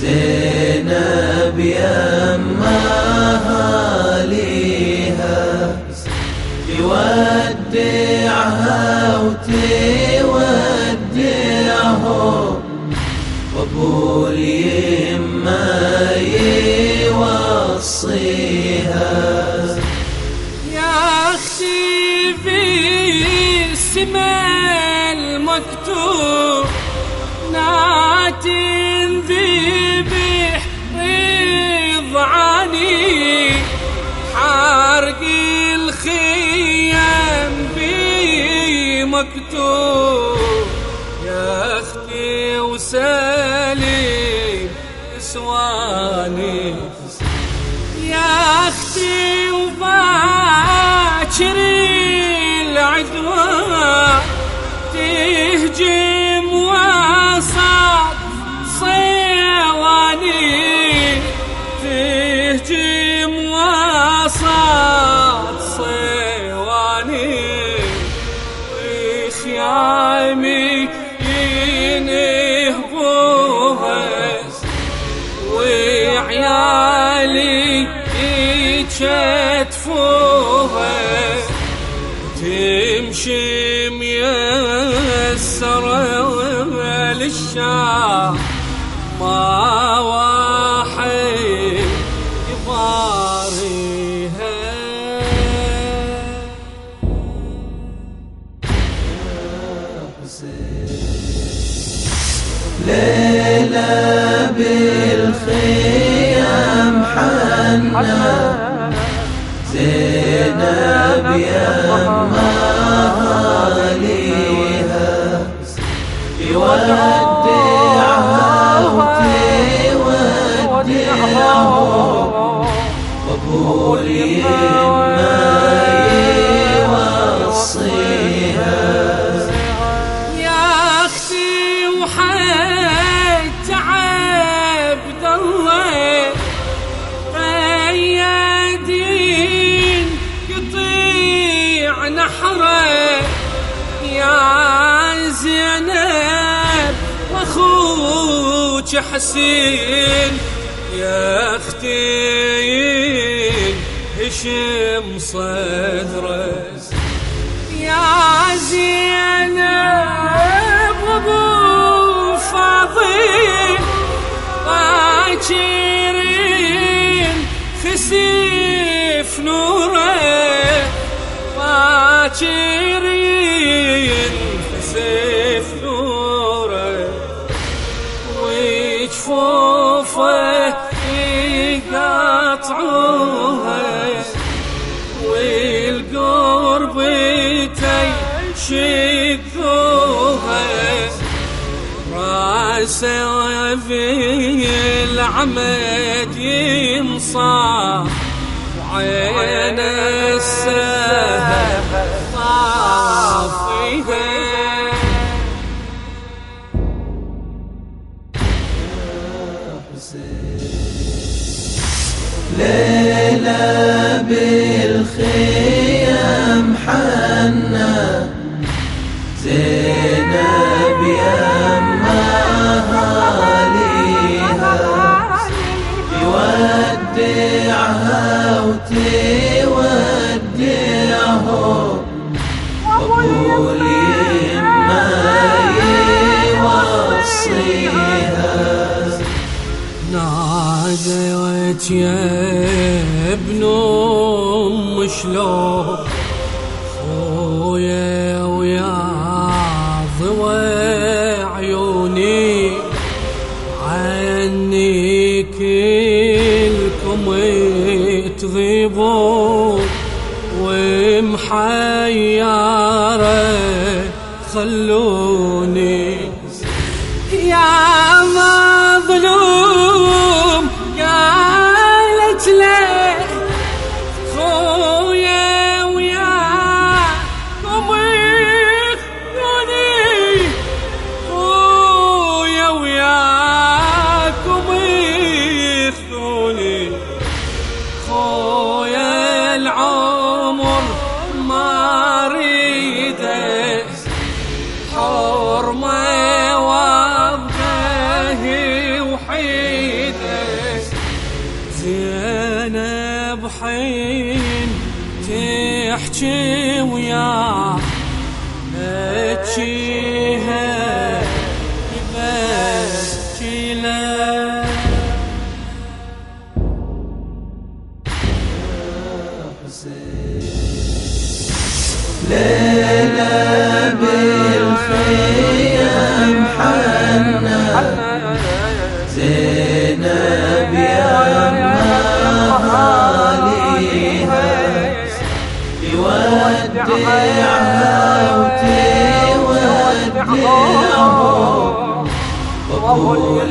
زينب يمها ليها يودعها وتودعه وأبو بمكتوب يا أختي وسالي سواني يا أختي وباكر العدوان تهجم تمشي ميسرة للشام ما واحد يضاريها. ليلة بالخيام حنا زينب يما نحره يا زينب وأخوك حسين يا أختي هشم صدرك. يا زينب وأبو فاضل باكرين خسيف باكرين خسيف نوره وجفوفه يقطعوها والقرب تشقوها راسه في العمد ينصاف وعين السهل زينب يمها ليها يودعها وتودعه. وابو اليمه يوصيها. ناديت يا ابن أم شلون؟ ومحيرة خلوني الحين تحكي وياه اتشيها يبكي له ليلة بالخيم حنا زينب وقول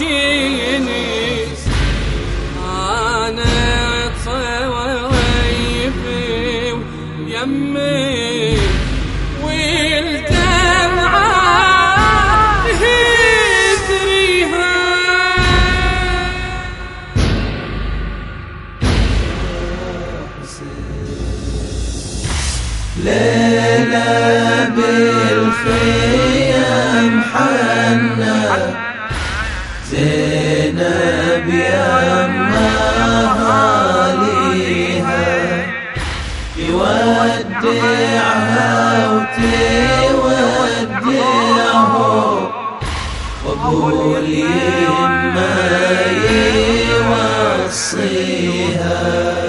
حاكيني زينب يا مهاليها يودعها وتودعه. وقول ما يوصيها.